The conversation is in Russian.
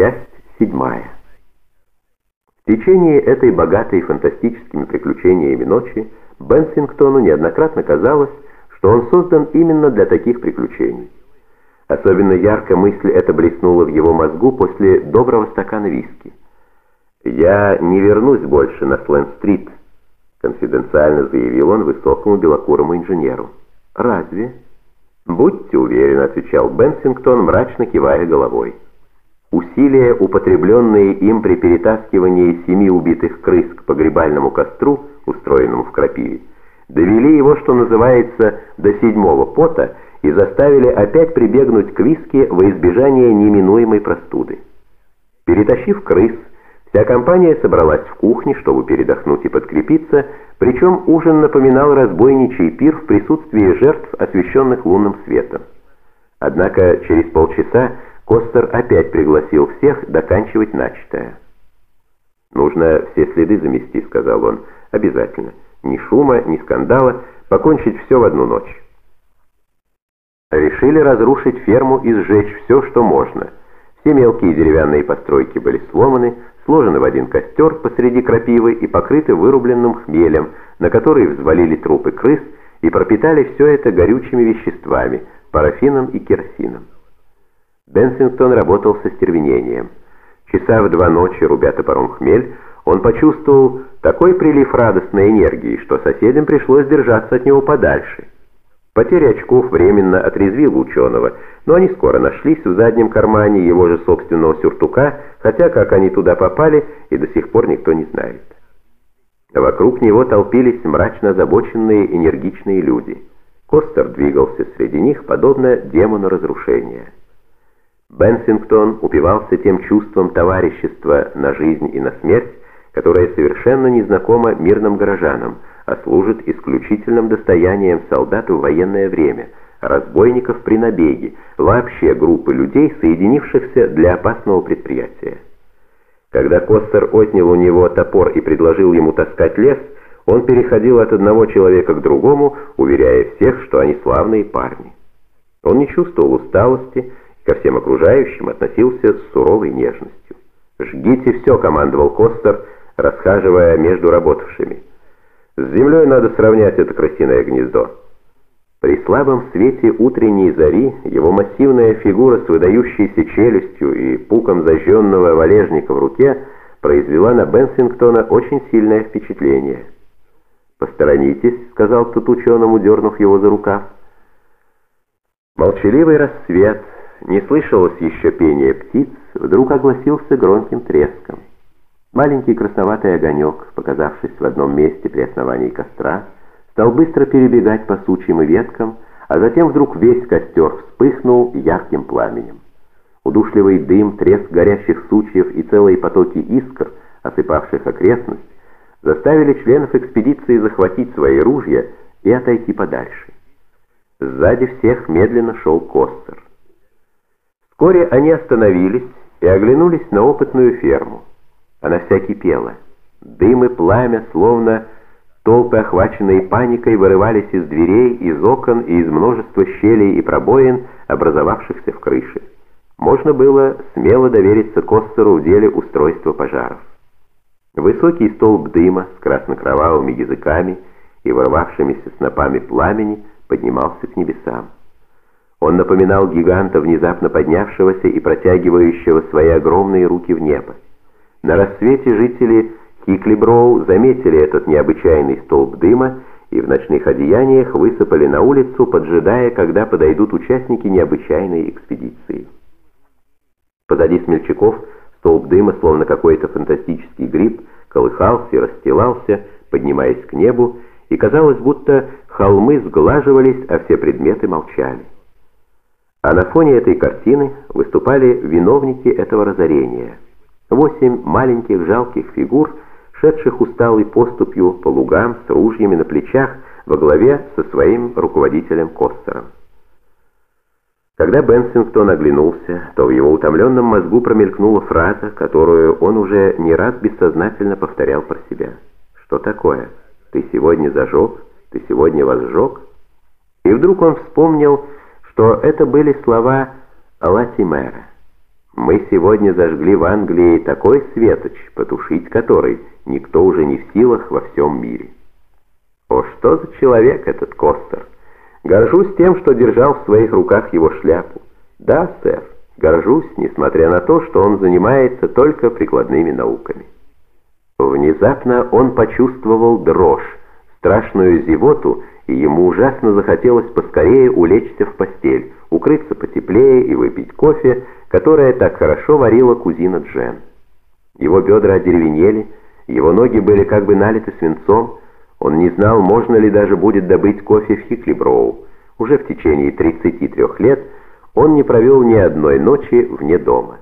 Часть седьмая. В течение этой богатой фантастическими приключениями ночи Бенсингтону неоднократно казалось, что он создан именно для таких приключений. Особенно ярко мысль эта блеснула в его мозгу после доброго стакана виски. «Я не вернусь больше на Сленд-стрит», — конфиденциально заявил он высокому белокурому инженеру. «Разве?» «Будьте уверены», — отвечал Бенсингтон, мрачно кивая головой. Усилия, употребленные им при перетаскивании семи убитых крыс к погребальному костру, устроенному в крапиве, довели его, что называется, до седьмого пота и заставили опять прибегнуть к виске во избежание неминуемой простуды. Перетащив крыс, вся компания собралась в кухне, чтобы передохнуть и подкрепиться, причем ужин напоминал разбойничий пир в присутствии жертв, освещенных лунным светом. Однако через полчаса Костер опять пригласил всех доканчивать начатое. «Нужно все следы замести», — сказал он. «Обязательно. Ни шума, ни скандала. Покончить все в одну ночь». Решили разрушить ферму и сжечь все, что можно. Все мелкие деревянные постройки были сломаны, сложены в один костер посреди крапивы и покрыты вырубленным хмелем, на который взвалили трупы крыс и пропитали все это горючими веществами, парафином и керосином. Бенсингтон работал со стервенением. Часа в два ночи, рубя топором хмель, он почувствовал такой прилив радостной энергии, что соседям пришлось держаться от него подальше. Потеря очков временно отрезвила ученого, но они скоро нашлись в заднем кармане его же собственного сюртука, хотя как они туда попали, и до сих пор никто не знает. Вокруг него толпились мрачно озабоченные энергичные люди. Костер двигался среди них, подобно демону разрушения. Бенсингтон упивался тем чувством товарищества на жизнь и на смерть, которое совершенно незнакомо мирным горожанам, а служит исключительным достоянием солдат в военное время, разбойников при набеге, вообще группы людей, соединившихся для опасного предприятия. Когда Костер отнял у него топор и предложил ему таскать лес, он переходил от одного человека к другому, уверяя всех, что они славные парни. Он не чувствовал усталости, ко всем окружающим относился с суровой нежностью. «Жгите все», — командовал Костер, расхаживая между работавшими. «С землей надо сравнять это крысиное гнездо». При слабом свете утренней зари его массивная фигура с выдающейся челюстью и пуком зажженного валежника в руке произвела на Бенсингтона очень сильное впечатление. «Посторонитесь», — сказал тот ученому, дернув его за рукав. Молчаливый рассвет — не слышалось еще пение птиц, вдруг огласился громким треском. Маленький красноватый огонек, показавшись в одном месте при основании костра, стал быстро перебегать по сучьям и веткам, а затем вдруг весь костер вспыхнул ярким пламенем. Удушливый дым, треск горящих сучьев и целые потоки искр, осыпавших окрестность, заставили членов экспедиции захватить свои ружья и отойти подальше. Сзади всех медленно шел Костер. Вскоре они остановились и оглянулись на опытную ферму. Она вся кипела. Дым и пламя, словно толпы, охваченные паникой, вырывались из дверей, из окон и из множества щелей и пробоин, образовавшихся в крыше. Можно было смело довериться Костеру в деле устройства пожаров. Высокий столб дыма с красно-кровавыми языками и ворвавшимися снопами пламени поднимался к небесам. Он напоминал гиганта, внезапно поднявшегося и протягивающего свои огромные руки в небо. На рассвете жители Хиклиброу заметили этот необычайный столб дыма и в ночных одеяниях высыпали на улицу, поджидая, когда подойдут участники необычайной экспедиции. Позади смельчаков столб дыма, словно какой-то фантастический гриб, колыхался и расстилался, поднимаясь к небу, и казалось, будто холмы сглаживались, а все предметы молчали. А на фоне этой картины выступали виновники этого разорения. Восемь маленьких жалких фигур, шедших усталой поступью по лугам с ружьями на плечах во главе со своим руководителем Костером. Когда Бенсингтон оглянулся, то в его утомленном мозгу промелькнула фраза, которую он уже не раз бессознательно повторял про себя. «Что такое? Ты сегодня зажег? Ты сегодня возжег?» И вдруг он вспомнил, что это были слова Латимера. Мы сегодня зажгли в Англии такой светоч, потушить который никто уже не в силах во всем мире. О, что за человек этот Костер! Горжусь тем, что держал в своих руках его шляпу. Да, сэр, горжусь, несмотря на то, что он занимается только прикладными науками. Внезапно он почувствовал дрожь, страшную зевоту, и ему ужасно захотелось поскорее улечься в постель, укрыться потеплее и выпить кофе, которое так хорошо варила кузина Джен. Его бедра одеревенели, его ноги были как бы налиты свинцом, он не знал, можно ли даже будет добыть кофе в Хиклиброу. Уже в течение 33 лет он не провел ни одной ночи вне дома.